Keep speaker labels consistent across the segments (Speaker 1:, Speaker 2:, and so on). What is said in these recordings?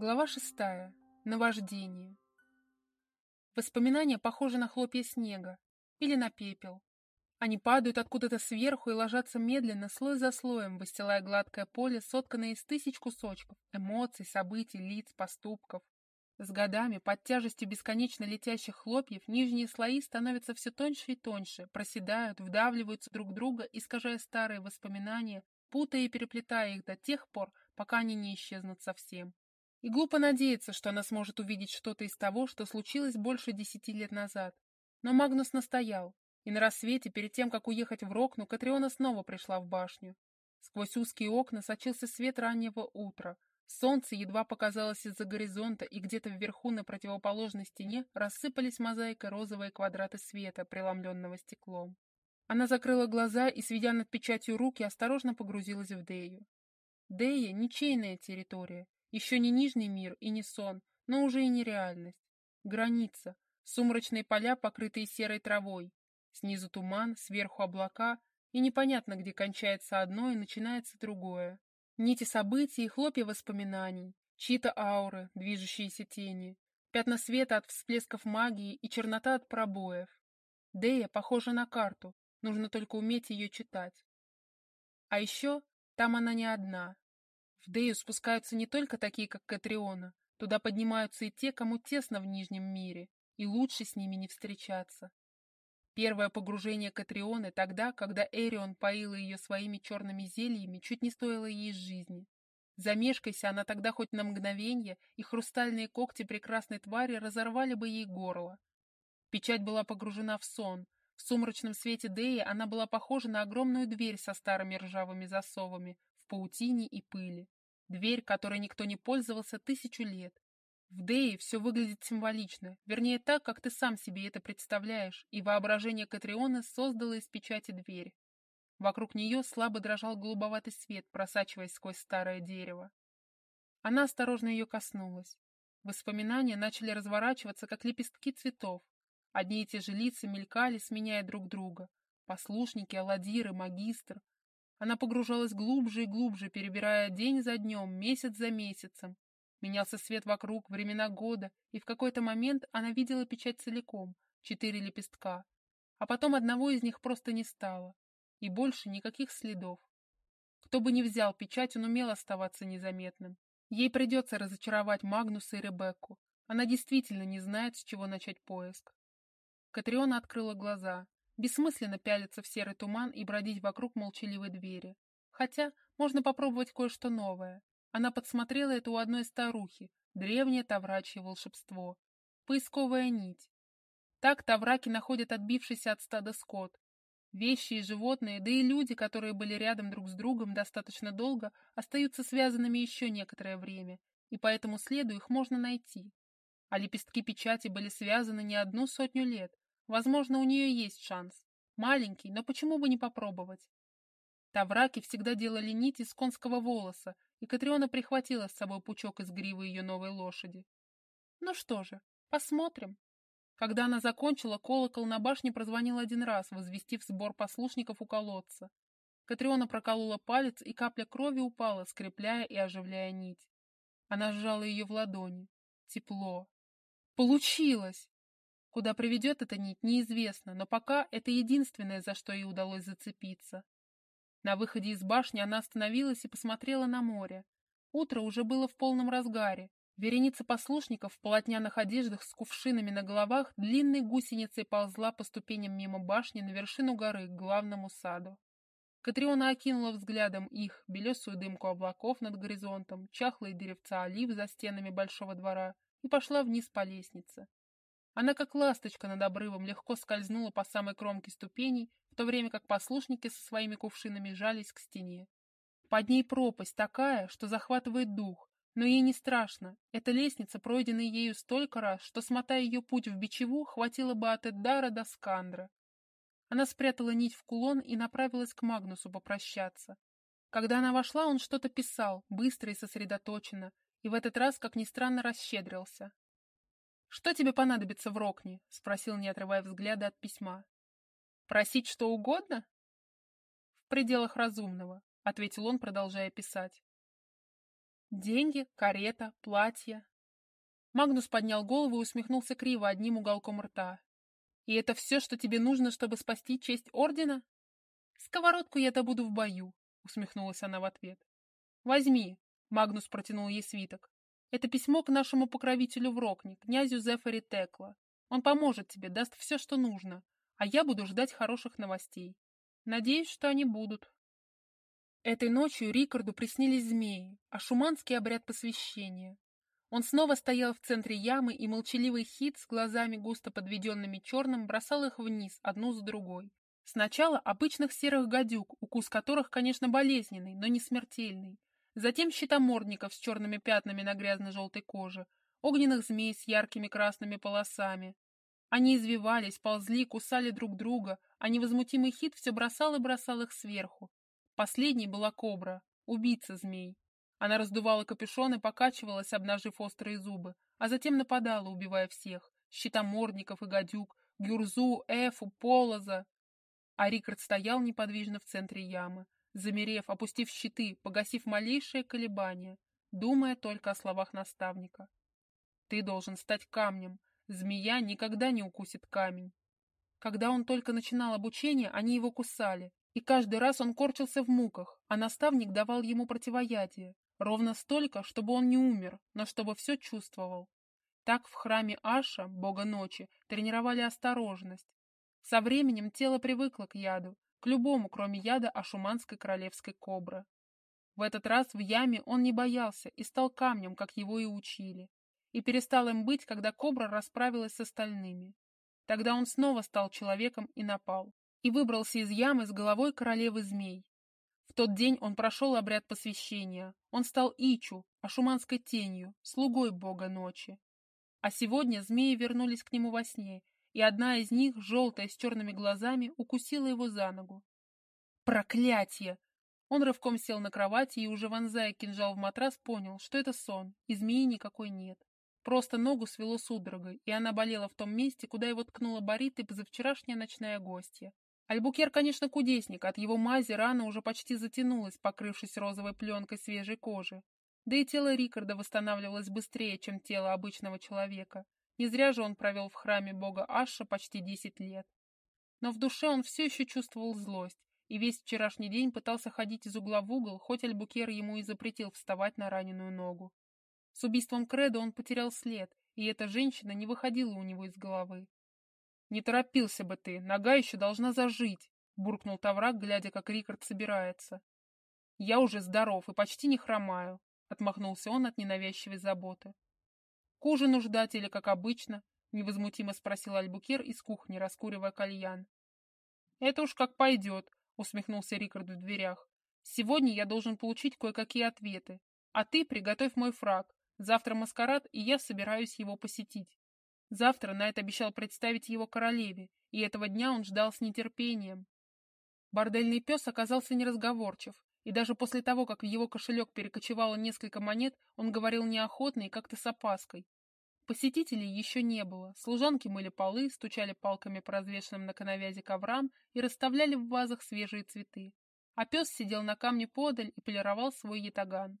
Speaker 1: Глава шестая. Наваждение. Воспоминания похожи на хлопья снега или на пепел. Они падают откуда-то сверху и ложатся медленно, слой за слоем, выстилая гладкое поле, сотканное из тысяч кусочков, эмоций, событий, лиц, поступков. С годами, под тяжестью бесконечно летящих хлопьев, нижние слои становятся все тоньше и тоньше, проседают, вдавливаются друг друга, искажая старые воспоминания, путая и переплетая их до тех пор, пока они не исчезнут совсем. И глупо надеяться, что она сможет увидеть что-то из того, что случилось больше десяти лет назад. Но Магнус настоял, и на рассвете, перед тем, как уехать в Рокну, Катриона снова пришла в башню. Сквозь узкие окна сочился свет раннего утра. Солнце едва показалось из-за горизонта, и где-то вверху на противоположной стене рассыпались мозаикой розовые квадраты света, преломленного стеклом. Она закрыла глаза и, сведя над печатью руки, осторожно погрузилась в Дею. Дея — ничейная территория, еще не Нижний мир и не сон, но уже и не реальность. Граница. Сумрачные поля, покрытые серой травой. Снизу туман, сверху облака, и непонятно, где кончается одно и начинается другое. Нити событий и хлопья воспоминаний, чьи-то ауры, движущиеся тени, пятна света от всплесков магии и чернота от пробоев. Дея похожа на карту, нужно только уметь ее читать. А еще там она не одна, в Дею спускаются не только такие, как Катриона, туда поднимаются и те, кому тесно в Нижнем мире, и лучше с ними не встречаться. Первое погружение Катрионы тогда, когда Эрион поила ее своими черными зельями, чуть не стоило ей жизни. Замешкайся она тогда хоть на мгновение, и хрустальные когти прекрасной твари разорвали бы ей горло. Печать была погружена в сон. В сумрачном свете Деи она была похожа на огромную дверь со старыми ржавыми засовами, паутине и пыли. Дверь, которой никто не пользовался тысячу лет. В Дее все выглядит символично, вернее так, как ты сам себе это представляешь, и воображение Катриона создало из печати дверь. Вокруг нее слабо дрожал голубоватый свет, просачиваясь сквозь старое дерево. Она осторожно ее коснулась. Воспоминания начали разворачиваться, как лепестки цветов. Одни и те же лица мелькали, сменяя друг друга. Послушники, аладиры, магистр, она погружалась глубже и глубже, перебирая день за днем, месяц за месяцем. Менялся свет вокруг, времена года, и в какой-то момент она видела печать целиком, четыре лепестка. А потом одного из них просто не стало. И больше никаких следов. Кто бы ни взял печать, он умел оставаться незаметным. Ей придется разочаровать Магнуса и Ребекку. Она действительно не знает, с чего начать поиск. Катриона открыла глаза. Бессмысленно пялиться в серый туман и бродить вокруг молчаливой двери. Хотя можно попробовать кое-что новое. Она подсмотрела это у одной старухи, древнее таврачье волшебство. Поисковая нить. Так тавраки находят отбившийся от стада скот. Вещи и животные, да и люди, которые были рядом друг с другом достаточно долго, остаются связанными еще некоторое время, и по этому следу их можно найти. А лепестки печати были связаны не одну сотню лет, Возможно, у нее есть шанс. Маленький, но почему бы не попробовать? Тавраки всегда делали нить из конского волоса, и Катриона прихватила с собой пучок из гривы ее новой лошади. Ну что же, посмотрим. Когда она закончила, колокол на башне прозвонил один раз, возвестив сбор послушников у колодца. Катриона проколола палец, и капля крови упала, скрепляя и оживляя нить. Она сжала ее в ладони. Тепло. Получилось! Куда приведет эта нить, неизвестно, но пока это единственное, за что ей удалось зацепиться. На выходе из башни она остановилась и посмотрела на море. Утро уже было в полном разгаре. Вереница послушников в полотняных одеждах с кувшинами на головах длинной гусеницей ползла по ступеням мимо башни на вершину горы к главному саду. Катриона окинула взглядом их, белесую дымку облаков над горизонтом, чахлые деревца олив за стенами большого двора и пошла вниз по лестнице. Она, как ласточка над обрывом, легко скользнула по самой кромке ступеней, в то время как послушники со своими кувшинами жались к стене. Под ней пропасть такая, что захватывает дух, но ей не страшно. Эта лестница пройдена ею столько раз, что, смотая ее путь в бичеву, хватило бы от Эддара до Скандра. Она спрятала нить в кулон и направилась к Магнусу попрощаться. Когда она вошла, он что-то писал, быстро и сосредоточенно, и в этот раз, как ни странно, расщедрился. «Что тебе понадобится в Рокне?» — спросил, не отрывая взгляда от письма. «Просить что угодно?» «В пределах разумного», — ответил он, продолжая писать. Деньги, карета, платье. Магнус поднял голову и усмехнулся криво одним уголком рта. «И это все, что тебе нужно, чтобы спасти честь Ордена?» «Сковородку я добуду в бою», — усмехнулась она в ответ. «Возьми», — Магнус протянул ей свиток. «Это письмо к нашему покровителю в Рокне, князю Зефари Текла. Он поможет тебе, даст все, что нужно, а я буду ждать хороших новостей. Надеюсь, что они будут». Этой ночью Рикарду приснились змеи, а шуманский обряд посвящения. Он снова стоял в центре ямы, и молчаливый хит с глазами густо подведенными черным бросал их вниз, одну за другой. Сначала обычных серых гадюк, укус которых, конечно, болезненный, но не смертельный. Затем щитомордников с черными пятнами на грязно-желтой коже, огненных змей с яркими красными полосами. Они извивались, ползли, кусали друг друга, а невозмутимый хит все бросал и бросал их сверху. Последней была кобра, убийца змей. Она раздувала капюшон и покачивалась, обнажив острые зубы, а затем нападала, убивая всех — щитомордников и гадюк, Гюрзу, Эфу, Полоза. А Рикард стоял неподвижно в центре ямы, замерев, опустив щиты, погасив малейшее колебание, думая только о словах наставника. «Ты должен стать камнем. Змея никогда не укусит камень». Когда он только начинал обучение, они его кусали, и каждый раз он корчился в муках, а наставник давал ему противоядие, Ровно столько, чтобы он не умер, но чтобы все чувствовал. Так в храме Аша, бога ночи, тренировали осторожность. Со временем тело привыкло к яду, к любому, кроме яда ашуманской королевской кобры. В этот раз в яме он не боялся и стал камнем, как его и учили. И перестал им быть, когда кобра расправилась с остальными. Тогда он снова стал человеком и напал. И выбрался из ямы с головой королевы змей. В тот день он прошел обряд посвящения. Он стал Ичу, ашуманской тенью, слугой бога ночи. А сегодня змеи вернулись к нему во сне, и одна из них, желтая с черными глазами, укусила его за ногу. Проклятье! Он рывком сел на кровати и, уже вонзая кинжал в матрас, понял, что это сон, и змеи никакой нет. Просто ногу свело судорогой, и она болела в том месте, куда его ткнула Борит и позавчерашняя ночная гостья. Альбукер, конечно, кудесник, от его мази рана уже почти затянулась, покрывшись розовой пленкой свежей кожи. Да и тело Рикарда восстанавливалось быстрее, чем тело обычного человека. Не зря же он провел в храме бога Аша почти десять лет. Но в душе он все еще чувствовал злость, и весь вчерашний день пытался ходить из угла в угол, хоть Альбукер ему и запретил вставать на раненую ногу. С убийством Кредо он потерял след, и эта женщина не выходила у него из головы. «Не торопился бы ты, нога еще должна зажить», — буркнул Таврак, глядя, как Рикард собирается. «Я уже здоров и почти не хромаю», — отмахнулся он от ненавязчивой заботы. «К ужину ждать или как обычно?» — невозмутимо спросил Альбукер из кухни, раскуривая кальян. «Это уж как пойдет», — усмехнулся Рикард в дверях. «Сегодня я должен получить кое-какие ответы. А ты приготовь мой фраг. Завтра маскарад, и я собираюсь его посетить». Завтра Найт обещал представить его королеве, и этого дня он ждал с нетерпением. Бордельный пес оказался неразговорчив, и даже после того, как в его кошелек перекочевало несколько монет, он говорил неохотно и как-то с опаской. Посетителей еще не было, служанки мыли полы, стучали палками по развешенным на коновязи коврам и расставляли в вазах свежие цветы. А пес сидел на камне подаль и полировал свой ятаган.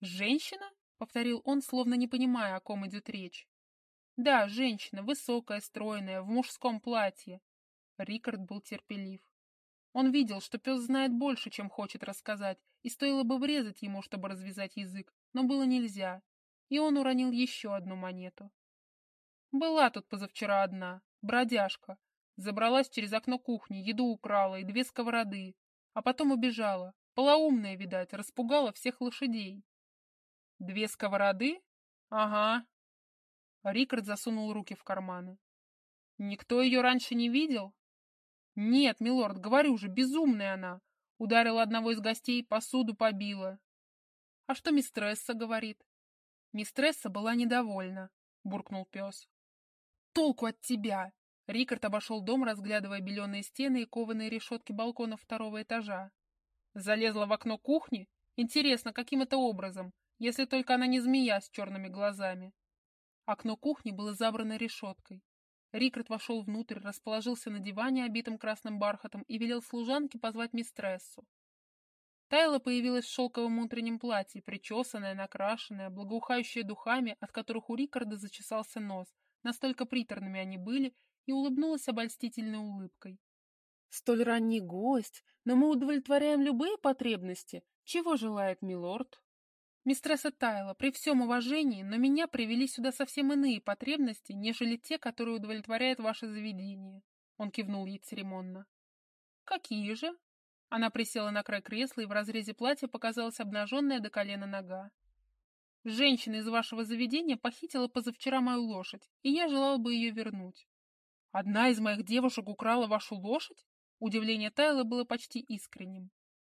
Speaker 1: «Женщина?» — повторил он, словно не понимая, о ком идет речь. Да, женщина, высокая, стройная, в мужском платье. Рикард был терпелив. Он видел, что пес знает больше, чем хочет рассказать, и стоило бы врезать ему, чтобы развязать язык, но было нельзя, и он уронил еще одну монету. Была тут позавчера одна, бродяжка. Забралась через окно кухни, еду украла и две сковороды, а потом убежала. Полоумная, видать, распугала всех лошадей. Две сковороды? Ага, Рикард засунул руки в карманы. «Никто ее раньше не видел?» «Нет, милорд, говорю же, безумная она. Ударила одного из гостей, посуду побила». «А что мистресса говорит?» Мистресса была недовольна, буркнул пес. «Толку от тебя!» Рикард обошел дом, разглядывая беленые стены и кованые решетки балкона второго этажа. Залезла в окно кухни? Интересно, каким это образом, если только она не змея с черными глазами. Окно кухни было забрано решеткой. Рикард вошел внутрь, расположился на диване, обитом красным бархатом, и велел служанке позвать мистрессу. Тайла появилась в шелковом утреннем платье, причесанная, накрашенная, благоухающая духами, от которых у Рикарда зачесался нос, настолько приторными они были, и улыбнулась обольстительной улыбкой. «Столь ранний гость, но мы удовлетворяем любые потребности. Чего желает милорд?» «Мистресса Тайла, при всем уважении, но меня привели сюда совсем иные потребности, нежели те, которые удовлетворяет ваше заведение», — он кивнул ей церемонно. «Какие же?» Она присела на край кресла, и в разрезе платья показалась обнаженная до колена нога. «Женщина из вашего заведения похитила позавчера мою лошадь, и я желала бы ее вернуть». «Одна из моих девушек украла вашу лошадь?» Удивление Тайла было почти искренним.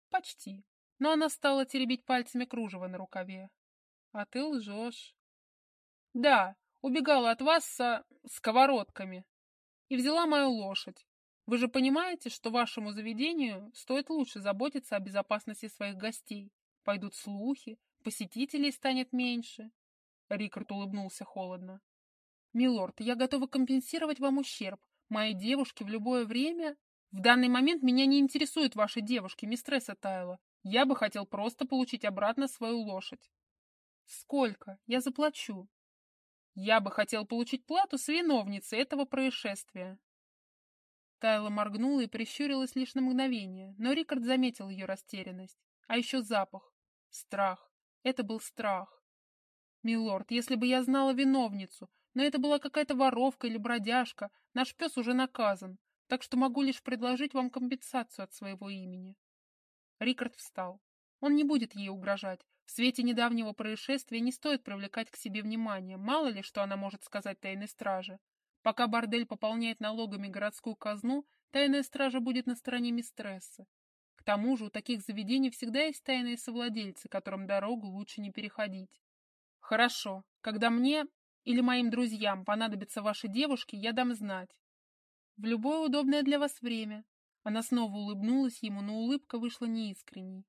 Speaker 1: «Почти. Но она стала теребить пальцами кружево на рукаве. А ты лжешь». «Да, убегала от вас со... сковородками. И взяла мою лошадь. Вы же понимаете, что вашему заведению стоит лучше заботиться о безопасности своих гостей. Пойдут слухи, посетителей станет меньше. Рикард улыбнулся холодно. «Милорд, я готова компенсировать вам ущерб. Моей девушке в любое время... В данный момент меня не интересуют ваши девушки, мистресса Тайла. Я бы хотел просто получить обратно свою лошадь». «Сколько? Я заплачу». «Я бы хотел получить плату с виновницы этого происшествия». Тайла моргнула и прищурилась лишь на мгновение, но Рикард заметил ее растерянность. А еще запах. Страх. Это был страх. «Милорд, если бы я знала виновницу, но это была какая-то воровка или бродяжка, наш пес уже наказан, так что могу лишь предложить вам компенсацию от своего имени». Рикард встал. Он не будет ей угрожать. В свете недавнего происшествия не стоит привлекать к себе внимание, мало ли, что она может сказать тайной страже. Пока бордель пополняет налогами городскую казну, тайная стража будет на стороне мистрессы. К тому же у таких заведений всегда есть тайные совладельцы, которым дорогу лучше не переходить. Хорошо, когда мне или моим друзьям понадобятся ваши девушки, я дам знать. В любое удобное для вас время. Она снова улыбнулась ему, но улыбка вышла неискренней.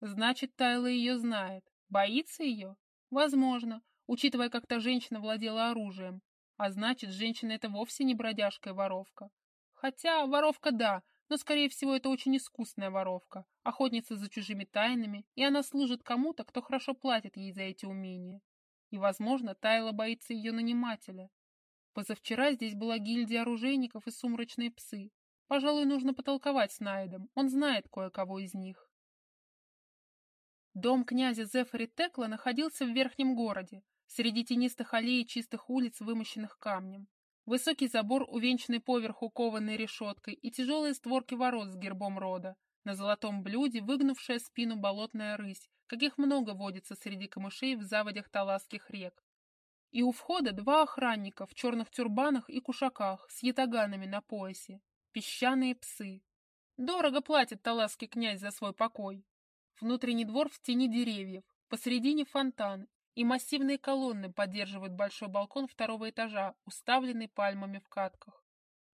Speaker 1: Значит, Тайла ее знает. Боится ее? Возможно, учитывая, как та женщина владела оружием. А значит, женщина это вовсе не бродяжка и воровка. Хотя воровка да, но, скорее всего, это очень искусная воровка, охотница за чужими тайнами, и она служит кому-то, кто хорошо платит ей за эти умения. И, возможно, Тайла боится ее нанимателя. Позавчера здесь была гильдия оружейников и сумрачные псы. Пожалуй, нужно потолковать с Найдом, он знает кое-кого из них. Дом князя Зефари Текла находился в верхнем городе, Среди тенистых аллей и чистых улиц, вымощенных камнем. Высокий забор, увенчанный поверху кованой решеткой, и тяжелые створки ворот с гербом рода. На золотом блюде выгнувшая спину болотная рысь, каких много водится среди камышей в заводях таласских рек. И у входа два охранника в черных тюрбанах и кушаках с ятаганами на поясе. Песчаные псы. Дорого платит таласский князь за свой покой. Внутренний двор в тени деревьев, посредине фонтан и массивные колонны поддерживают большой балкон второго этажа, уставленный пальмами в катках.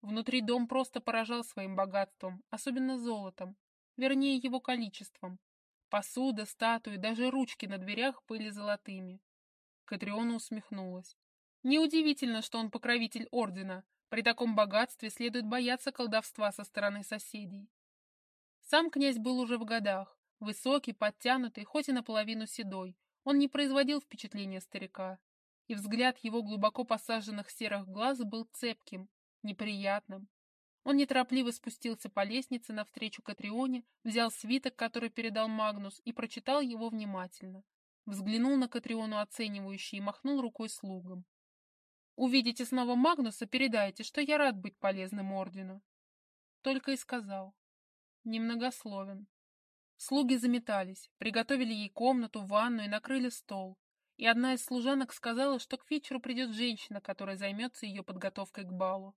Speaker 1: Внутри дом просто поражал своим богатством, особенно золотом, вернее его количеством. Посуда, статуи, даже ручки на дверях были золотыми. Катриона усмехнулась. Неудивительно, что он покровитель ордена. При таком богатстве следует бояться колдовства со стороны соседей. Сам князь был уже в годах, высокий, подтянутый, хоть и наполовину седой, он не производил впечатления старика, и взгляд его глубоко посаженных серых глаз был цепким, неприятным. Он неторопливо спустился по лестнице навстречу Катрионе, взял свиток, который передал Магнус, и прочитал его внимательно. Взглянул на Катриону оценивающе и махнул рукой слугам. «Увидите снова Магнуса, передайте, что я рад быть полезным ордену». Только и сказал. Немногословен. Слуги заметались, приготовили ей комнату, ванну и накрыли стол. И одна из служанок сказала, что к вечеру придет женщина, которая займется ее подготовкой к балу.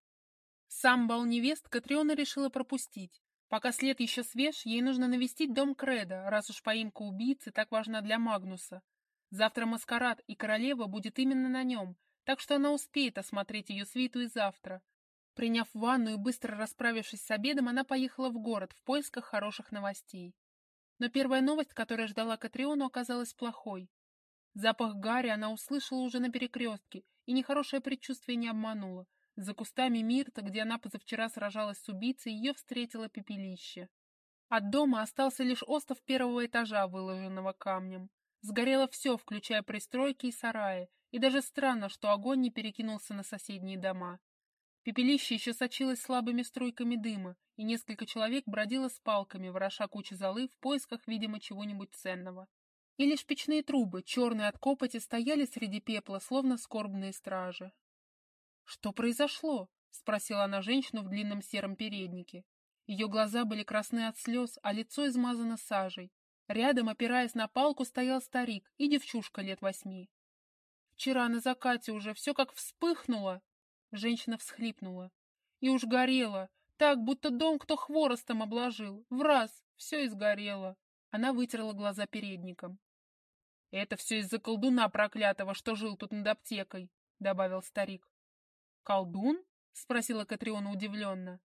Speaker 1: Сам бал невест Катриона решила пропустить. Пока след еще свеж, ей нужно навестить дом Креда, раз уж поимка убийцы так важна для Магнуса. Завтра маскарад, и королева будет именно на нем, так что она успеет осмотреть ее свиту и завтра. Приняв ванну и быстро расправившись с обедом, она поехала в город в поисках хороших новостей. Но первая новость, которая ждала Катриону, оказалась плохой. Запах гари она услышала уже на перекрестке, и нехорошее предчувствие не обмануло. За кустами Мирта, где она позавчера сражалась с убийцей, ее встретило пепелище. От дома остался лишь остов первого этажа, выложенного камнем. Сгорело все, включая пристройки и сараи, и даже странно, что огонь не перекинулся на соседние дома. Пепелище еще сочилось слабыми струйками дыма, и несколько человек бродило с палками, вороша кучи золы в поисках, видимо, чего-нибудь ценного. И лишь печные трубы, черные от копоти, стояли среди пепла, словно скорбные стражи. «Что произошло?» — спросила она женщину в длинном сером переднике. Ее глаза были красны от слез, а лицо измазано сажей. Рядом, опираясь на палку, стоял старик и девчушка лет восьми. «Вчера на закате уже все как вспыхнуло!» Женщина всхлипнула. И уж горело, так, будто дом кто хворостом обложил. В раз, все и сгорело. Она вытерла глаза передником. «Это все из-за колдуна проклятого, что жил тут над аптекой», — добавил старик. «Колдун?» — спросила Катриона удивленно.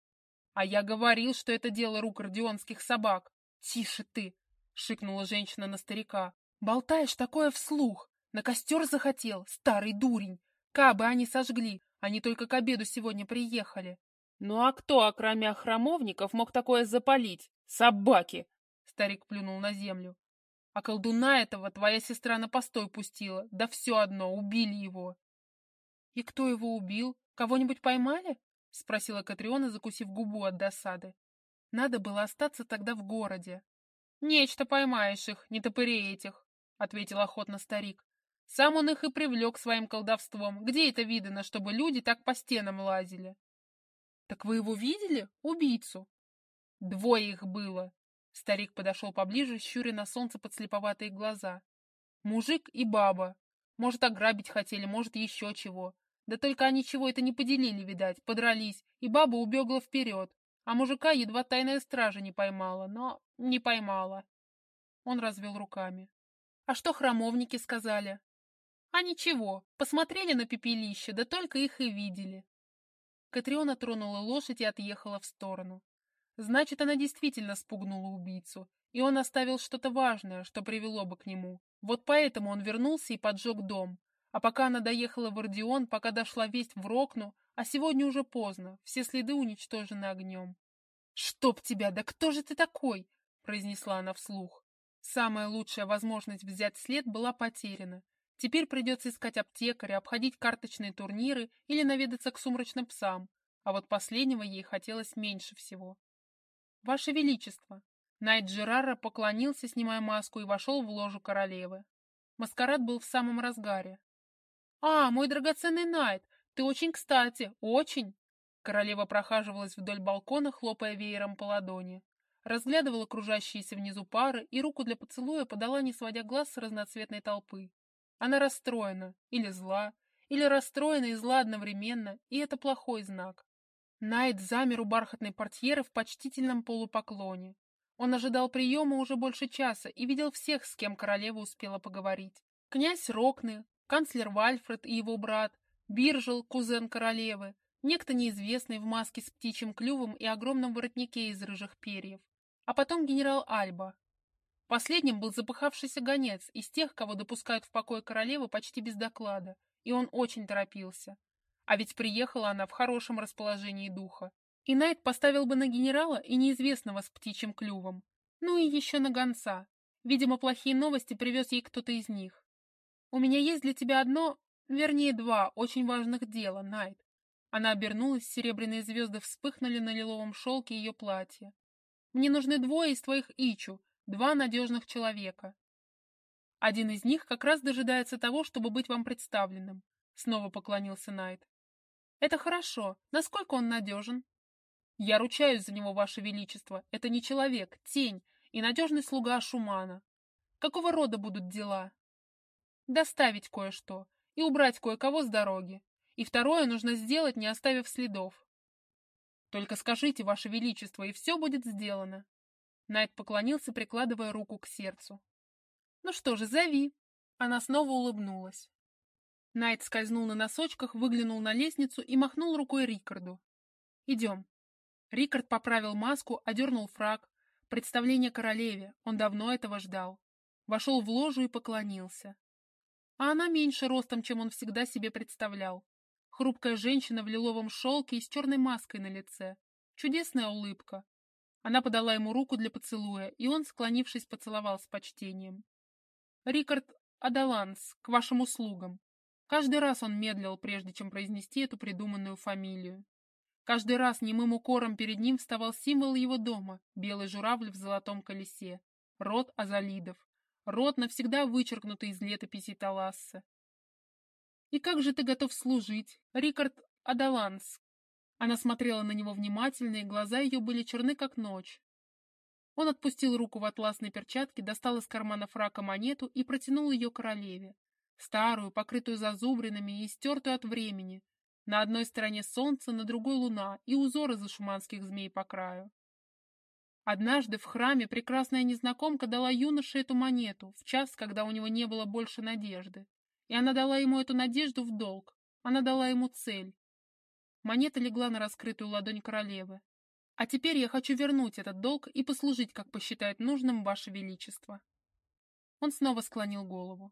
Speaker 1: «А я говорил, что это дело рук родионских собак». «Тише ты!» — шикнула женщина на старика. «Болтаешь такое вслух! На костер захотел, старый дурень! Кабы они сожгли, они только к обеду сегодня приехали. Ну а кто, окромя храмовников, мог такое запалить? Собаки! Старик плюнул на землю. А колдуна этого твоя сестра на постой пустила. Да все одно, убили его. И кто его убил? Кого-нибудь поймали? Спросила Катриона, закусив губу от досады. Надо было остаться тогда в городе. Нечто поймаешь их, не топырей этих, ответил охотно старик. Сам он их и привлек своим колдовством. Где это видано, чтобы люди так по стенам лазили? Так вы его видели, убийцу? Двое их было. Старик подошел поближе, щуря на солнце подслеповатые глаза. Мужик и баба. Может, ограбить хотели, может, еще чего. Да только они чего это не поделили, видать, подрались, и баба убегла вперед, а мужика едва тайная стража не поймала, но не поймала. Он развел руками. А что храмовники сказали? А ничего, посмотрели на пепелище, да только их и видели. Катриона тронула лошадь и отъехала в сторону. Значит, она действительно спугнула убийцу, и он оставил что-то важное, что привело бы к нему. Вот поэтому он вернулся и поджег дом. А пока она доехала в Ордион, пока дошла весть в Рокну, а сегодня уже поздно, все следы уничтожены огнем. «Чтоб тебя, да кто же ты такой?» — произнесла она вслух. Самая лучшая возможность взять след была потеряна, Теперь придется искать аптекаря, обходить карточные турниры или наведаться к сумрачным псам, а вот последнего ей хотелось меньше всего. «Ваше Величество!» Найт Джерара поклонился, снимая маску, и вошел в ложу королевы. Маскарад был в самом разгаре. «А, мой драгоценный Найт, ты очень кстати, очень!» Королева прохаживалась вдоль балкона, хлопая веером по ладони. Разглядывала кружащиеся внизу пары и руку для поцелуя подала, не сводя глаз с разноцветной толпы. Она расстроена или зла, или расстроена и зла одновременно, и это плохой знак. Найт замер у бархатной портьеры в почтительном полупоклоне. Он ожидал приема уже больше часа и видел всех, с кем королева успела поговорить. Князь Рокны, канцлер Вальфред и его брат, Биржел, кузен королевы, некто неизвестный в маске с птичьим клювом и огромном воротнике из рыжих перьев, а потом генерал Альба, Последним был запыхавшийся гонец из тех, кого допускают в покой королевы почти без доклада, и он очень торопился. А ведь приехала она в хорошем расположении духа. И Найт поставил бы на генерала и неизвестного с птичьим клювом. Ну и еще на гонца. Видимо, плохие новости привез ей кто-то из них. «У меня есть для тебя одно, вернее два, очень важных дела, Найт». Она обернулась, серебряные звезды вспыхнули на лиловом шелке ее платья. «Мне нужны двое из твоих Ичу, Два надежных человека. Один из них как раз дожидается того, чтобы быть вам представленным. Снова поклонился Найт. Это хорошо. Насколько он надежен? Я ручаюсь за него, Ваше Величество. Это не человек, тень и надежный слуга Шумана. Какого рода будут дела? Доставить кое-что и убрать кое-кого с дороги. И второе нужно сделать, не оставив следов. Только скажите, Ваше Величество, и все будет сделано. Найт поклонился, прикладывая руку к сердцу. «Ну что же, зови!» Она снова улыбнулась. Найт скользнул на носочках, выглянул на лестницу и махнул рукой Рикарду. «Идем». Рикард поправил маску, одернул фраг. Представление королеве, он давно этого ждал. Вошел в ложу и поклонился. А она меньше ростом, чем он всегда себе представлял. Хрупкая женщина в лиловом шелке и с черной маской на лице. Чудесная улыбка, Она подала ему руку для поцелуя, и он, склонившись, поцеловал с почтением. «Рикард Адаланс, к вашим услугам». Каждый раз он медлил, прежде чем произнести эту придуманную фамилию. Каждый раз немым укором перед ним вставал символ его дома — белый журавль в золотом колесе, род Азалидов, род, навсегда вычеркнутый из летописи Таласса. «И как же ты готов служить, Рикард Адаланс?» Она смотрела на него внимательно, и глаза ее были черны, как ночь. Он отпустил руку в атласной перчатке, достал из кармана фрака монету и протянул ее королеве. Старую, покрытую зазубринами и стертую от времени. На одной стороне солнце, на другой луна и узоры зашуманских змей по краю. Однажды в храме прекрасная незнакомка дала юноше эту монету в час, когда у него не было больше надежды. И она дала ему эту надежду в долг. Она дала ему цель. Монета легла на раскрытую ладонь королевы. А теперь я хочу вернуть этот долг и послужить, как посчитает нужным Ваше Величество. Он снова склонил голову.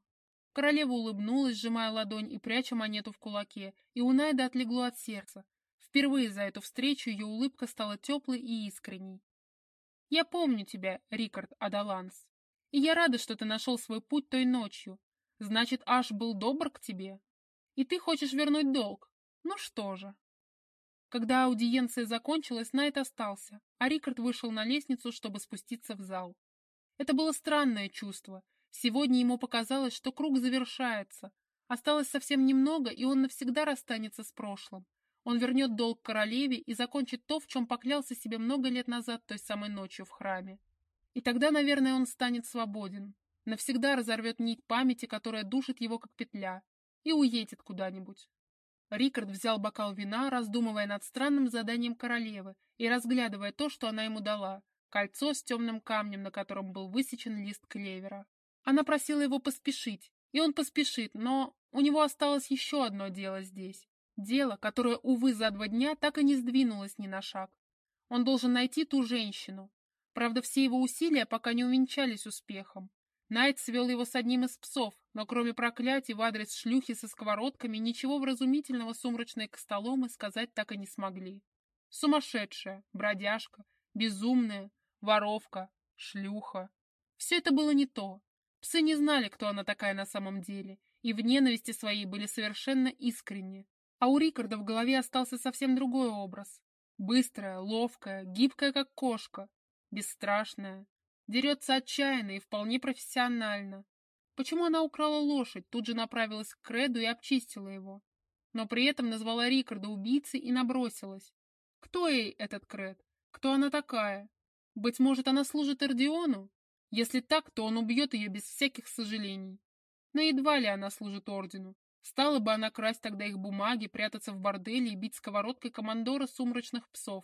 Speaker 1: Королева улыбнулась, сжимая ладонь и пряча монету в кулаке, и у Найда отлегло от сердца. Впервые за эту встречу ее улыбка стала теплой и искренней. «Я помню тебя, Рикард Адаланс, и я рада, что ты нашел свой путь той ночью. Значит, Аш был добр к тебе? И ты хочешь вернуть долг? Ну что же?» Когда аудиенция закончилась, Найт остался, а Рикард вышел на лестницу, чтобы спуститься в зал. Это было странное чувство. Сегодня ему показалось, что круг завершается. Осталось совсем немного, и он навсегда расстанется с прошлым. Он вернет долг королеве и закончит то, в чем поклялся себе много лет назад той самой ночью в храме. И тогда, наверное, он станет свободен. Навсегда разорвет нить памяти, которая душит его как петля, и уедет куда-нибудь. Рикард взял бокал вина, раздумывая над странным заданием королевы и разглядывая то, что она ему дала — кольцо с темным камнем, на котором был высечен лист клевера. Она просила его поспешить, и он поспешит, но у него осталось еще одно дело здесь. Дело, которое, увы, за два дня так и не сдвинулось ни на шаг. Он должен найти ту женщину. Правда, все его усилия пока не увенчались успехом. Найт свел его с одним из псов, но кроме проклятий в адрес шлюхи со сковородками ничего вразумительного сумрачные костоломы сказать так и не смогли. Сумасшедшая, бродяжка, безумная, воровка, шлюха. Все это было не то. Псы не знали, кто она такая на самом деле, и в ненависти своей были совершенно искренни. А у Рикарда в голове остался совсем другой образ. Быстрая, ловкая, гибкая, как кошка, бесстрашная, Дерется отчаянно и вполне профессионально. Почему она украла лошадь, тут же направилась к Креду и обчистила его? Но при этом назвала Рикарда убийцей и набросилась. Кто ей этот Кред? Кто она такая? Быть может, она служит Эрдиону? Если так, то он убьет ее без всяких сожалений. Но едва ли она служит Ордену. Стала бы она красть тогда их бумаги, прятаться в борделе и бить сковородкой командора сумрачных псов.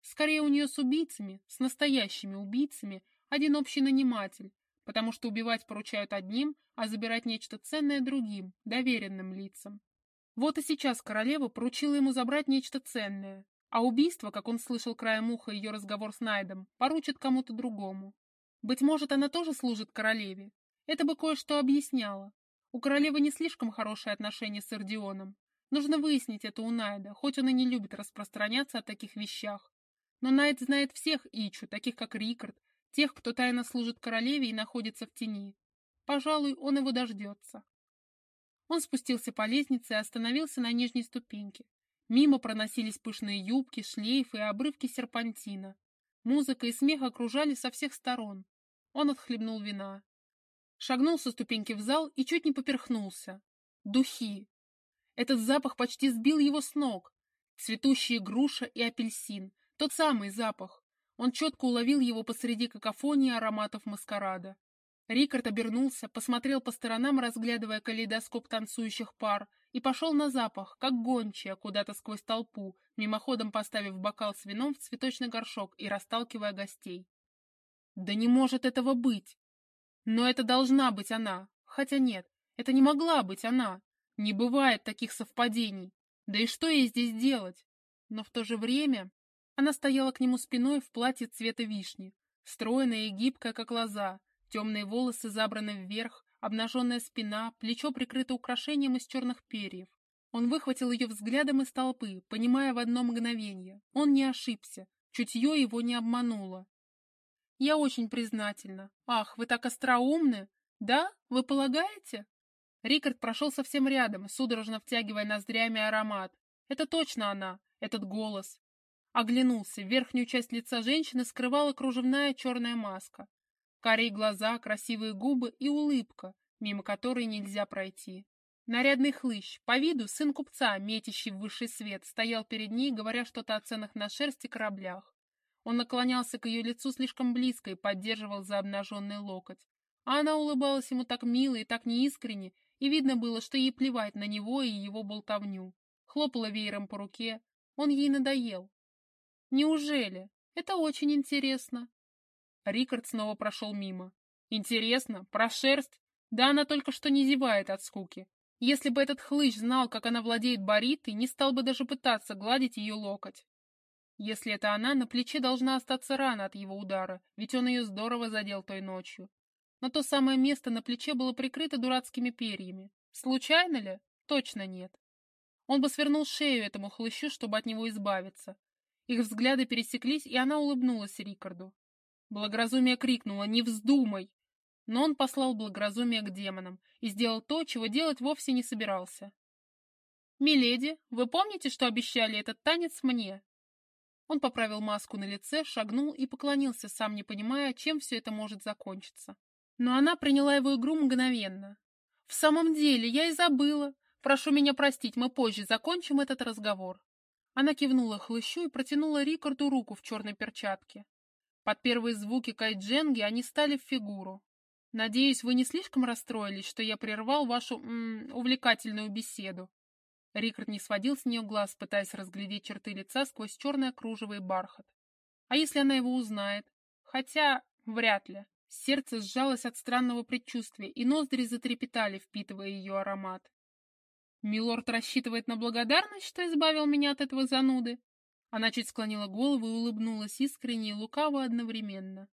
Speaker 1: Скорее у нее с убийцами, с настоящими убийцами, один общий наниматель, потому что убивать поручают одним, а забирать нечто ценное другим, доверенным лицам. Вот и сейчас королева поручила ему забрать нечто ценное, а убийство, как он слышал краем уха ее разговор с Найдом, поручит кому-то другому. Быть может, она тоже служит королеве. Это бы кое-что объясняло. У королевы не слишком хорошие отношения с Эрдионом. Нужно выяснить это у Найда, хоть он и не любит распространяться о таких вещах. Но Найд знает всех Ичу, таких как Рикард, Тех, кто тайно служит королеве и находится в тени. Пожалуй, он его дождется. Он спустился по лестнице и остановился на нижней ступеньке. Мимо проносились пышные юбки, шлейфы и обрывки серпантина. Музыка и смех окружали со всех сторон. Он отхлебнул вина. Шагнул со ступеньки в зал и чуть не поперхнулся. Духи. Этот запах почти сбил его с ног. Цветущие груша и апельсин. Тот самый запах. Он четко уловил его посреди какофонии ароматов маскарада. Рикард обернулся, посмотрел по сторонам, разглядывая калейдоскоп танцующих пар, и пошел на запах, как гончая, куда-то сквозь толпу, мимоходом поставив бокал с вином в цветочный горшок и расталкивая гостей. Да не может этого быть! Но это должна быть она. Хотя нет, это не могла быть она. Не бывает таких совпадений. Да и что ей здесь делать? Но в то же время она стояла к нему спиной в платье цвета вишни, стройная и гибкая, как лоза, темные волосы забраны вверх, обнаженная спина, плечо прикрыто украшением из черных перьев. Он выхватил ее взглядом из толпы, понимая в одно мгновение. Он не ошибся. Чутье его не обмануло. «Я очень признательна. Ах, вы так остроумны! Да? Вы полагаете?» Рикард прошел совсем рядом, судорожно втягивая ноздрями аромат. «Это точно она, этот голос!» Оглянулся, верхнюю часть лица женщины скрывала кружевная черная маска. Карие глаза, красивые губы и улыбка, мимо которой нельзя пройти. Нарядный хлыщ, по виду сын купца, метящий в высший свет, стоял перед ней, говоря что-то о ценах на шерсти кораблях. Он наклонялся к ее лицу слишком близко и поддерживал за обнаженный локоть. А она улыбалась ему так мило и так неискренне, и видно было, что ей плевать на него и его болтовню. Хлопала веером по руке. Он ей надоел. Неужели? Это очень интересно. Рикард снова прошел мимо. Интересно? Про шерсть? Да она только что не зевает от скуки. Если бы этот хлыщ знал, как она владеет баритой, не стал бы даже пытаться гладить ее локоть. Если это она, на плече должна остаться рана от его удара, ведь он ее здорово задел той ночью. Но то самое место на плече было прикрыто дурацкими перьями. Случайно ли? Точно нет. Он бы свернул шею этому хлыщу, чтобы от него избавиться. Их взгляды пересеклись, и она улыбнулась Рикарду. Благоразумие крикнуло «Не вздумай!» Но он послал благоразумие к демонам и сделал то, чего делать вовсе не собирался. «Миледи, вы помните, что обещали этот танец мне?» Он поправил маску на лице, шагнул и поклонился, сам не понимая, чем все это может закончиться. Но она приняла его игру мгновенно. «В самом деле, я и забыла. Прошу меня простить, мы позже закончим этот разговор». Она кивнула хлыщу и протянула Рикарду руку в черной перчатке. Под первые звуки кайдженги они стали в фигуру. «Надеюсь, вы не слишком расстроились, что я прервал вашу м -м, увлекательную беседу?» Рикард не сводил с нее глаз, пытаясь разглядеть черты лица сквозь черное кружево и бархат. А если она его узнает? Хотя, вряд ли. Сердце сжалось от странного предчувствия, и ноздри затрепетали, впитывая ее аромат. «Милорд рассчитывает на благодарность, что избавил меня от этого зануды?» Она чуть склонила голову и улыбнулась искренне и лукаво одновременно.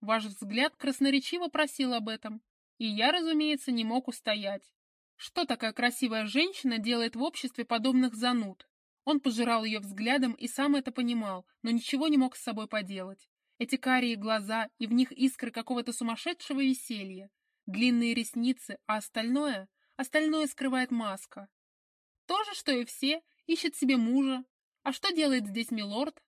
Speaker 1: «Ваш взгляд красноречиво просил об этом, и я, разумеется, не мог устоять. Что такая красивая женщина делает в обществе подобных зануд? Он пожирал ее взглядом и сам это понимал, но ничего не мог с собой поделать. Эти карие глаза, и в них искры какого-то сумасшедшего веселья. Длинные ресницы, а остальное? Остальное скрывает маска. То же, что и все, ищет себе мужа. А что делает здесь милорд?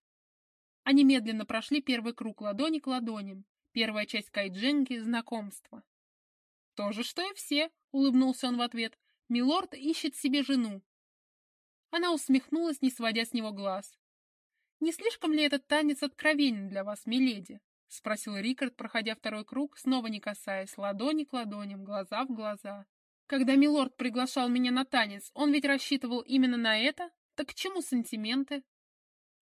Speaker 1: Они медленно прошли первый круг ладони к ладоням. Первая часть кайдженги — знакомство. То же, что и все, — улыбнулся он в ответ. «Милорд ищет себе жену». Она усмехнулась, не сводя с него глаз. «Не слишком ли этот танец откровенен для вас, миледи?» — спросил Рикард, проходя второй круг, снова не касаясь, ладони к ладоням, глаза в глаза. «Когда милорд приглашал меня на танец, он ведь рассчитывал именно на это? Так к чему сантименты?»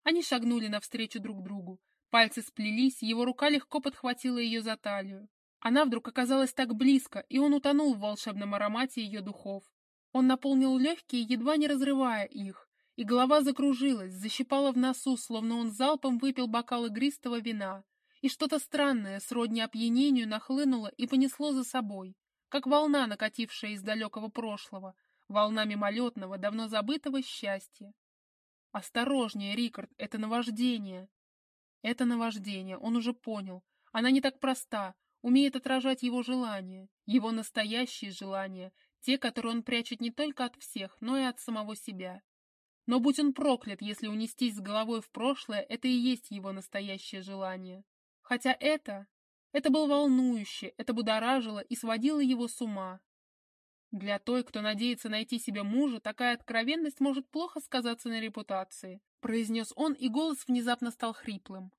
Speaker 1: Они шагнули навстречу друг другу. Пальцы сплелись, его рука легко подхватила ее за талию. Она вдруг оказалась так близко, и он утонул в волшебном аромате ее духов. Он наполнил легкие, едва не разрывая их, и голова закружилась, защипала в носу, словно он залпом выпил бокал игристого вина, и что-то странное, сродни опьянению, нахлынуло и понесло за собой, как волна, накатившая из далекого прошлого, волна мимолетного, давно забытого счастья. «Осторожнее, Рикард, это наваждение!» Это наваждение, он уже понял. Она не так проста, умеет отражать его желания, его настоящие желания, те, которые он прячет не только от всех, но и от самого себя. Но будь он проклят, если унестись с головой в прошлое, это и есть его настоящее желание. Хотя это... Это было волнующе, это будоражило и сводило его с ума. Для той, кто надеется найти себе мужа, такая откровенность может плохо сказаться на репутации, произнес он, и голос внезапно стал хриплым.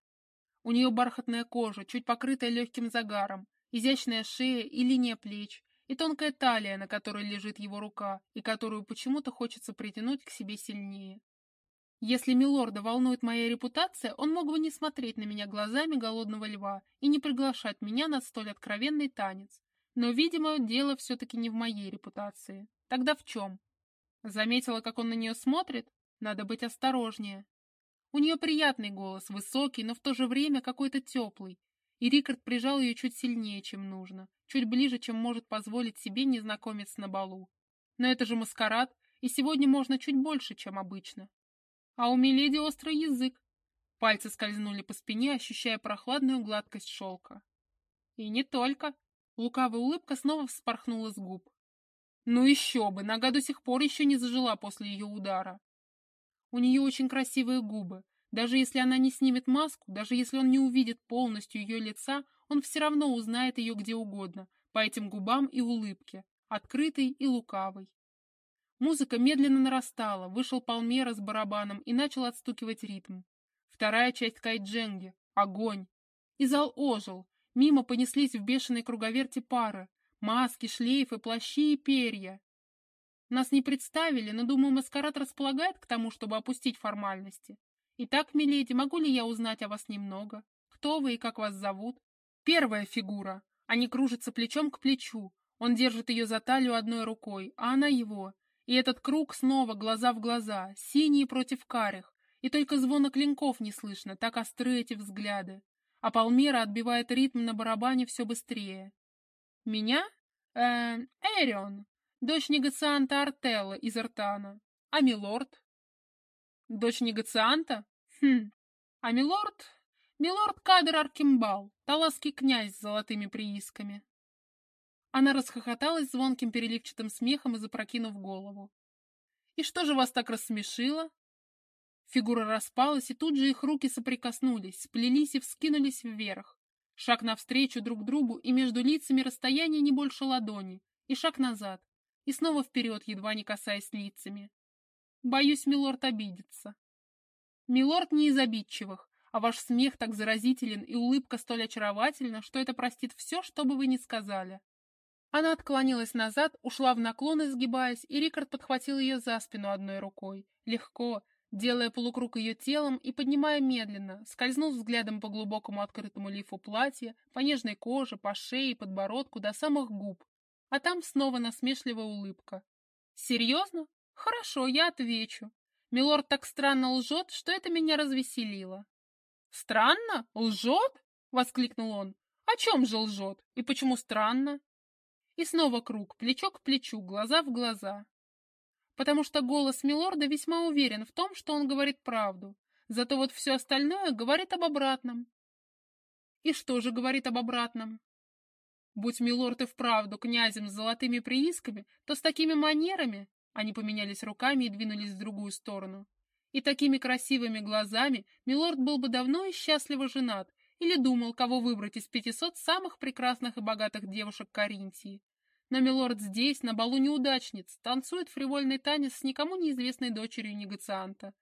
Speaker 1: У нее бархатная кожа, чуть покрытая легким загаром, изящная шея и линия плеч, и тонкая талия, на которой лежит его рука, и которую почему-то хочется притянуть к себе сильнее. Если милорда волнует моя репутация, он мог бы не смотреть на меня глазами голодного льва и не приглашать меня на столь откровенный танец. Но, видимо, дело все-таки не в моей репутации. Тогда в чем? Заметила, как он на нее смотрит? Надо быть осторожнее. У нее приятный голос, высокий, но в то же время какой-то теплый. И Рикард прижал ее чуть сильнее, чем нужно, чуть ближе, чем может позволить себе незнакомец на балу. Но это же маскарад, и сегодня можно чуть больше, чем обычно. А у Миледи острый язык. Пальцы скользнули по спине, ощущая прохладную гладкость шелка. И не только. Лукавая улыбка снова вспорхнула с губ. Ну еще бы, нога до сих пор еще не зажила после ее удара. У нее очень красивые губы. Даже если она не снимет маску, даже если он не увидит полностью ее лица, он все равно узнает ее где угодно, по этим губам и улыбке, открытой и лукавой. Музыка медленно нарастала, вышел Палмера с барабаном и начал отстукивать ритм. Вторая часть кайдженги — огонь. И зал ожил. Мимо понеслись в бешеной круговерти пары. Маски, шлейфы, плащи и перья. Нас не представили, но, думаю, маскарад располагает к тому, чтобы опустить формальности. Итак, миледи, могу ли я узнать о вас немного? Кто вы и как вас зовут? Первая фигура. Они кружатся плечом к плечу. Он держит ее за талию одной рукой, а она его. И этот круг снова глаза в глаза, синие против карих, и только звона клинков не слышно, так остры эти взгляды. А Палмера отбивает ритм на барабане все быстрее. Меня? Э, Эрион, дочь негацианта Артелла из Артана. А милорд? Дочь негацианта? Хм. А милорд? Милорд Кадр Аркимбал, таласский князь с золотыми приисками. Она расхохоталась звонким переливчатым смехом и запрокинув голову. «И что же вас так рассмешило?» Фигура распалась, и тут же их руки соприкоснулись, сплелись и вскинулись вверх. Шаг навстречу друг другу, и между лицами расстояние не больше ладони, и шаг назад, и снова вперед, едва не касаясь лицами. Боюсь, милорд обидится. Милорд не из обидчивых, а ваш смех так заразителен и улыбка столь очаровательна, что это простит все, что бы вы ни сказали. Она отклонилась назад, ушла в наклон, изгибаясь, и Рикард подхватил ее за спину одной рукой, легко, делая полукруг ее телом и поднимая медленно, скользнул взглядом по глубокому открытому лифу платья, по нежной коже, по шее и подбородку до самых губ. А там снова насмешливая улыбка. «Серьезно? Хорошо, я отвечу. Милорд так странно лжет, что это меня развеселило». «Странно? Лжет?» — воскликнул он. «О чем же лжет? И почему странно?» И снова круг, плечо к плечу, глаза в глаза потому что голос Милорда весьма уверен в том, что он говорит правду, зато вот все остальное говорит об обратном. И что же говорит об обратном? Будь Милорд и вправду князем с золотыми приисками, то с такими манерами, они поменялись руками и двинулись в другую сторону, и такими красивыми глазами Милорд был бы давно и счастливо женат, или думал, кого выбрать из пятисот самых прекрасных и богатых девушек Каринтии. Но милорд здесь, на балу неудачниц, танцует фривольный танец с никому неизвестной дочерью негацианта.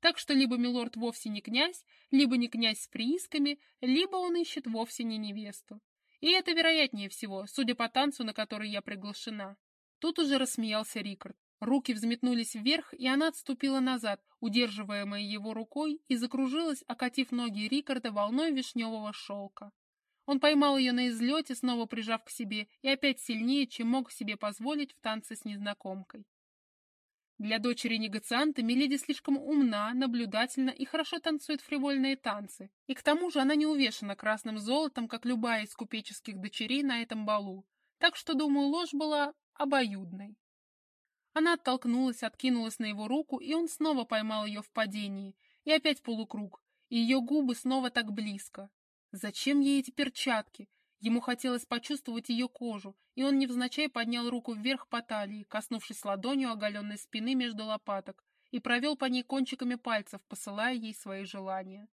Speaker 1: Так что либо милорд вовсе не князь, либо не князь с приисками, либо он ищет вовсе не невесту. И это вероятнее всего, судя по танцу, на который я приглашена. Тут уже рассмеялся Рикард. Руки взметнулись вверх, и она отступила назад, удерживаемая его рукой, и закружилась, окатив ноги Рикарда волной вишневого шелка. Он поймал ее на излете, снова прижав к себе, и опять сильнее, чем мог себе позволить в танце с незнакомкой. Для дочери негацианта Миледи слишком умна, наблюдательна и хорошо танцует фривольные танцы, и к тому же она не увешана красным золотом, как любая из купеческих дочерей на этом балу, так что, думаю, ложь была обоюдной. Она оттолкнулась, откинулась на его руку, и он снова поймал ее в падении, и опять полукруг, и ее губы снова так близко. Зачем ей эти перчатки? Ему хотелось почувствовать ее кожу, и он невзначай поднял руку вверх по талии, коснувшись ладонью оголенной спины между лопаток, и провел по ней кончиками пальцев, посылая ей свои желания.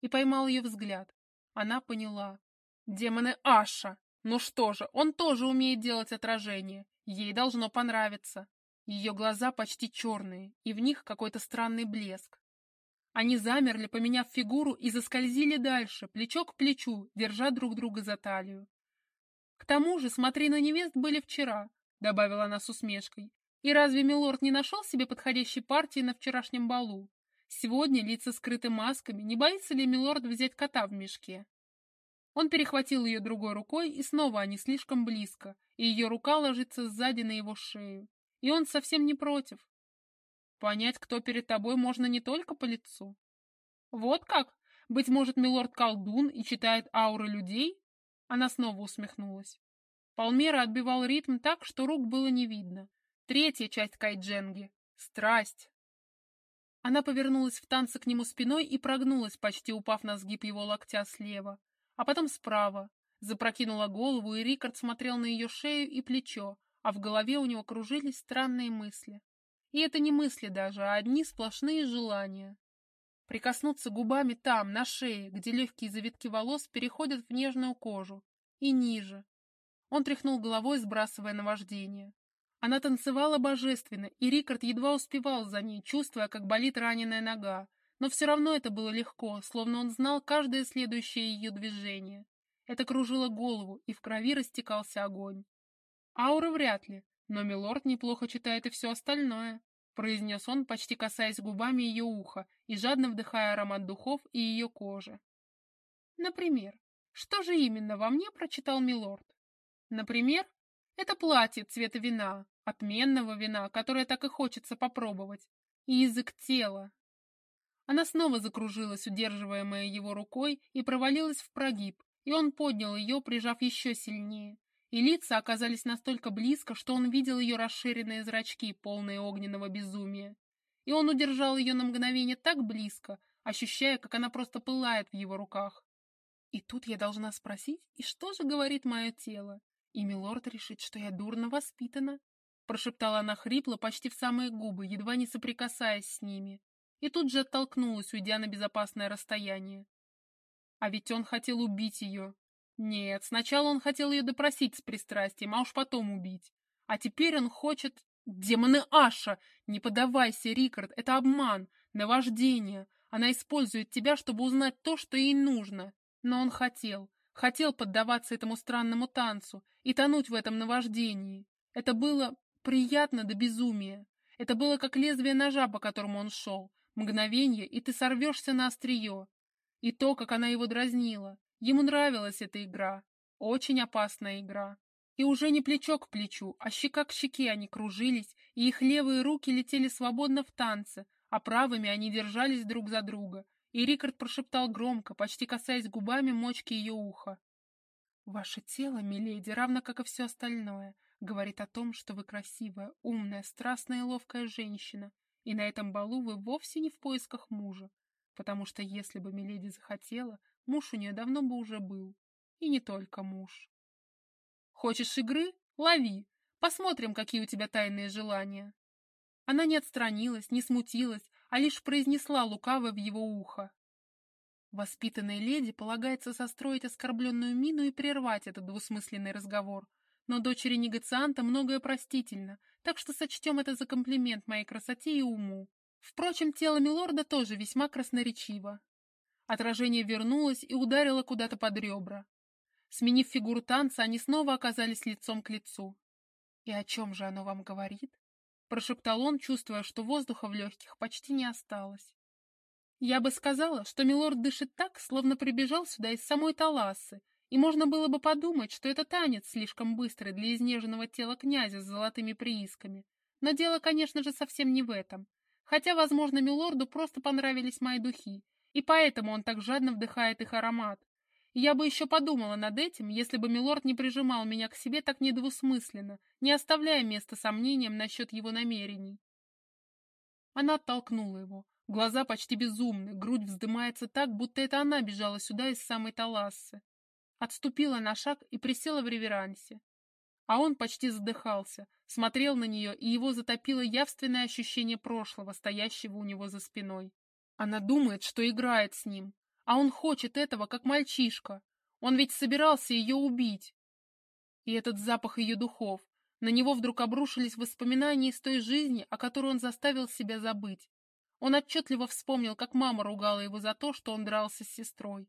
Speaker 1: И поймал ее взгляд. Она поняла. Демоны Аша! Ну что же, он тоже умеет делать отражение. Ей должно понравиться. Ее глаза почти черные, и в них какой-то странный блеск. Они замерли, поменяв фигуру, и заскользили дальше, плечо к плечу, держа друг друга за талию. «К тому же, смотри на невест были вчера», — добавила она с усмешкой. «И разве милорд не нашел себе подходящей партии на вчерашнем балу? Сегодня лица скрыты масками, не боится ли милорд взять кота в мешке?» Он перехватил ее другой рукой, и снова они слишком близко, и ее рука ложится сзади на его шею. И он совсем не против, Понять, кто перед тобой, можно не только по лицу. Вот как? Быть может, милорд колдун и читает ауры людей? Она снова усмехнулась. Палмера отбивал ритм так, что рук было не видно. Третья часть кайдженги — страсть. Она повернулась в танце к нему спиной и прогнулась, почти упав на сгиб его локтя слева, а потом справа. Запрокинула голову, и Рикард смотрел на ее шею и плечо, а в голове у него кружились странные мысли. И это не мысли даже, а одни сплошные желания. Прикоснуться губами там, на шее, где легкие завитки волос переходят в нежную кожу, и ниже. Он тряхнул головой, сбрасывая наваждение. Она танцевала божественно, и Рикард едва успевал за ней, чувствуя, как болит раненая нога. Но все равно это было легко, словно он знал каждое следующее ее движение. Это кружило голову, и в крови растекался огонь. Аура вряд ли, но Милорд неплохо читает и все остальное, произнес он, почти касаясь губами ее уха и жадно вдыхая аромат духов и ее кожи. Например, что же именно во мне прочитал Милорд? Например, это платье цвета вина, отменного вина, которое так и хочется попробовать, и язык тела. Она снова закружилась, удерживаемая его рукой, и провалилась в прогиб, и он поднял ее, прижав еще сильнее. И лица оказались настолько близко, что он видел ее расширенные зрачки, полные огненного безумия. И он удержал ее на мгновение так близко, ощущая, как она просто пылает в его руках. И тут я должна спросить, и что же говорит мое тело? И милорд решит, что я дурно воспитана. Прошептала она хрипло, почти в самые губы, едва не соприкасаясь с ними. И тут же оттолкнулась, уйдя на безопасное расстояние. А ведь он хотел убить ее. Нет, сначала он хотел ее допросить с пристрастием, а уж потом убить. А теперь он хочет... Демоны Аша! Не подавайся, Рикард, это обман, наваждение. Она использует тебя, чтобы узнать то, что ей нужно. Но он хотел, хотел поддаваться этому странному танцу и тонуть в этом наваждении. Это было приятно до безумия. Это было как лезвие ножа, по которому он шел. Мгновение, и ты сорвешься на острие. И то, как она его дразнила. Ему нравилась эта игра. Очень опасная игра. И уже не плечо к плечу, а щека к щеке они кружились, и их левые руки летели свободно в танце, а правыми они держались друг за друга, и Рикард прошептал громко, почти касаясь губами мочки ее уха. «Ваше тело, миледи, равно как и все остальное, говорит о том, что вы красивая, умная, страстная и ловкая женщина, и на этом балу вы вовсе не в поисках мужа, потому что если бы миледи захотела, муж у нее давно бы уже был, и не только муж. Хочешь игры? Лови! Посмотрим, какие у тебя тайные желания!» Она не отстранилась, не смутилась, а лишь произнесла лукаво в его ухо. Воспитанной леди полагается состроить оскорбленную мину и прервать этот двусмысленный разговор. Но дочери негацианта многое простительно, так что сочтем это за комплимент моей красоте и уму. Впрочем, тело милорда тоже весьма красноречиво. Отражение вернулось и ударило куда-то под ребра. Сменив фигуру танца, они снова оказались лицом к лицу. «И о чем же оно вам говорит?» Прошептал он, чувствуя, что воздуха в легких почти не осталось. Я бы сказала, что милорд дышит так, словно прибежал сюда из самой Таласы, и можно было бы подумать, что это танец слишком быстрый для изнеженного тела князя с золотыми приисками. Но дело, конечно же, совсем не в этом. Хотя, возможно, милорду просто понравились мои духи, и поэтому он так жадно вдыхает их аромат, я бы еще подумала над этим, если бы Милорд не прижимал меня к себе так недвусмысленно, не оставляя места сомнениям насчет его намерений. Она оттолкнула его. Глаза почти безумны, грудь вздымается так, будто это она бежала сюда из самой Талассы. Отступила на шаг и присела в реверансе. А он почти задыхался, смотрел на нее, и его затопило явственное ощущение прошлого, стоящего у него за спиной. Она думает, что играет с ним, а он хочет этого, как мальчишка. Он ведь собирался ее убить. И этот запах ее духов. На него вдруг обрушились воспоминания из той жизни, о которой он заставил себя забыть. Он отчетливо вспомнил, как мама ругала его за то, что он дрался с сестрой.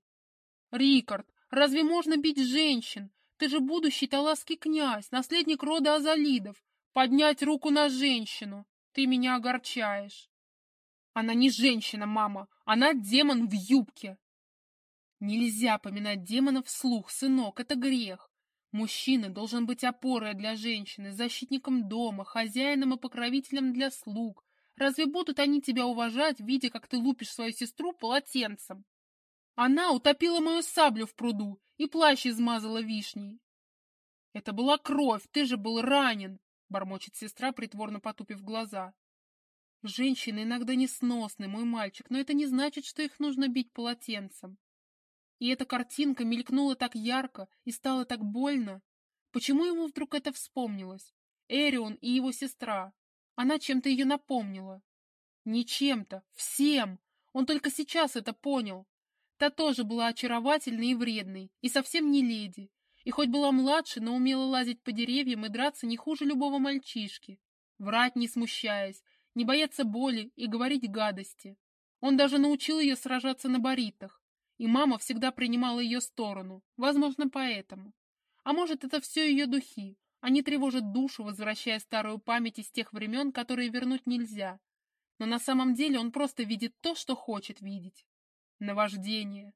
Speaker 1: «Рикард, разве можно бить женщин? Ты же будущий таласский князь, наследник рода Азалидов. Поднять руку на женщину. Ты меня огорчаешь». «Она не женщина, мама, она демон в юбке!» Нельзя поминать демонов вслух, сынок, это грех. Мужчина должен быть опорой для женщины, защитником дома, хозяином и покровителем для слуг. Разве будут они тебя уважать, видя, как ты лупишь свою сестру полотенцем? Она утопила мою саблю в пруду и плащ измазала вишней. Это была кровь, ты же был ранен, бормочет сестра, притворно потупив глаза. Женщины иногда несносны, мой мальчик, но это не значит, что их нужно бить полотенцем. И эта картинка мелькнула так ярко и стало так больно. Почему ему вдруг это вспомнилось? Эрион и его сестра. Она чем-то ее напомнила. Не чем-то, всем. Он только сейчас это понял. Та тоже была очаровательной и вредной, и совсем не леди. И хоть была младше, но умела лазить по деревьям и драться не хуже любого мальчишки. Врать не смущаясь, не бояться боли и говорить гадости. Он даже научил ее сражаться на баритах, и мама всегда принимала ее сторону, возможно, поэтому. А может, это все ее духи, они тревожат душу, возвращая старую память из тех времен, которые вернуть нельзя. Но на самом деле он просто видит то, что хочет видеть. Наваждение.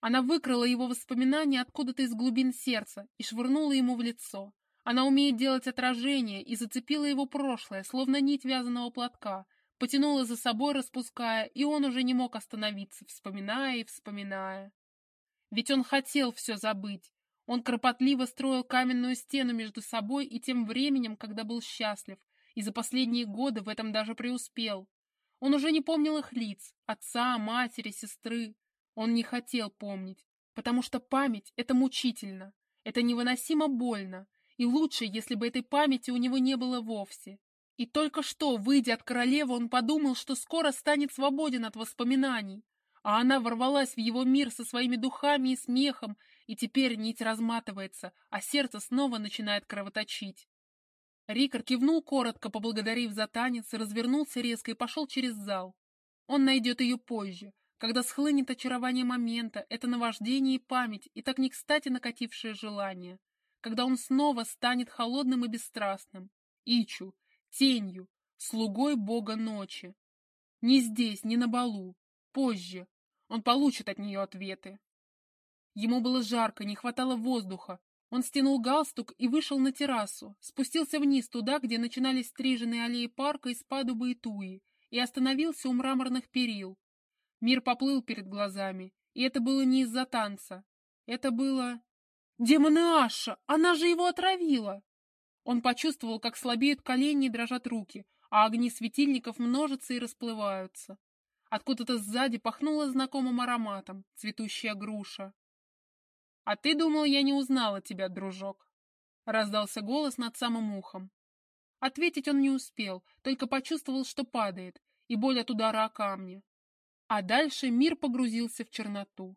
Speaker 1: Она выкрала его воспоминания откуда-то из глубин сердца и швырнула ему в лицо. Она умеет делать отражение и зацепила его прошлое, словно нить вязаного платка, потянула за собой, распуская, и он уже не мог остановиться, вспоминая и вспоминая. Ведь он хотел все забыть. Он кропотливо строил каменную стену между собой и тем временем, когда был счастлив, и за последние годы в этом даже преуспел. Он уже не помнил их лиц, отца, матери, сестры. Он не хотел помнить, потому что память — это мучительно, это невыносимо больно, и лучше, если бы этой памяти у него не было вовсе. И только что, выйдя от королевы, он подумал, что скоро станет свободен от воспоминаний, а она ворвалась в его мир со своими духами и смехом, и теперь нить разматывается, а сердце снова начинает кровоточить. Рикар кивнул коротко, поблагодарив за танец, развернулся резко и пошел через зал. Он найдет ее позже, когда схлынет очарование момента, это наваждение и память, и так не кстати накатившее желание, когда он снова станет холодным и бесстрастным, Ичу, тенью, слугой бога ночи. Не здесь, не на балу, позже. Он получит от нее ответы. Ему было жарко, не хватало воздуха, он стянул галстук и вышел на террасу, спустился вниз туда, где начинались стриженные аллеи парка из падубы и туи, и остановился у мраморных перил. Мир поплыл перед глазами, и это было не из-за танца. Это было... Демоны Аша! Она же его отравила! Он почувствовал, как слабеют колени и дрожат руки, а огни светильников множатся и расплываются. Откуда-то сзади пахнуло знакомым ароматом, цветущая груша. «А ты думал, я не узнала тебя, дружок?» Раздался голос над самым ухом. Ответить он не успел, только почувствовал, что падает, и боль от удара о камни. А дальше мир погрузился в черноту.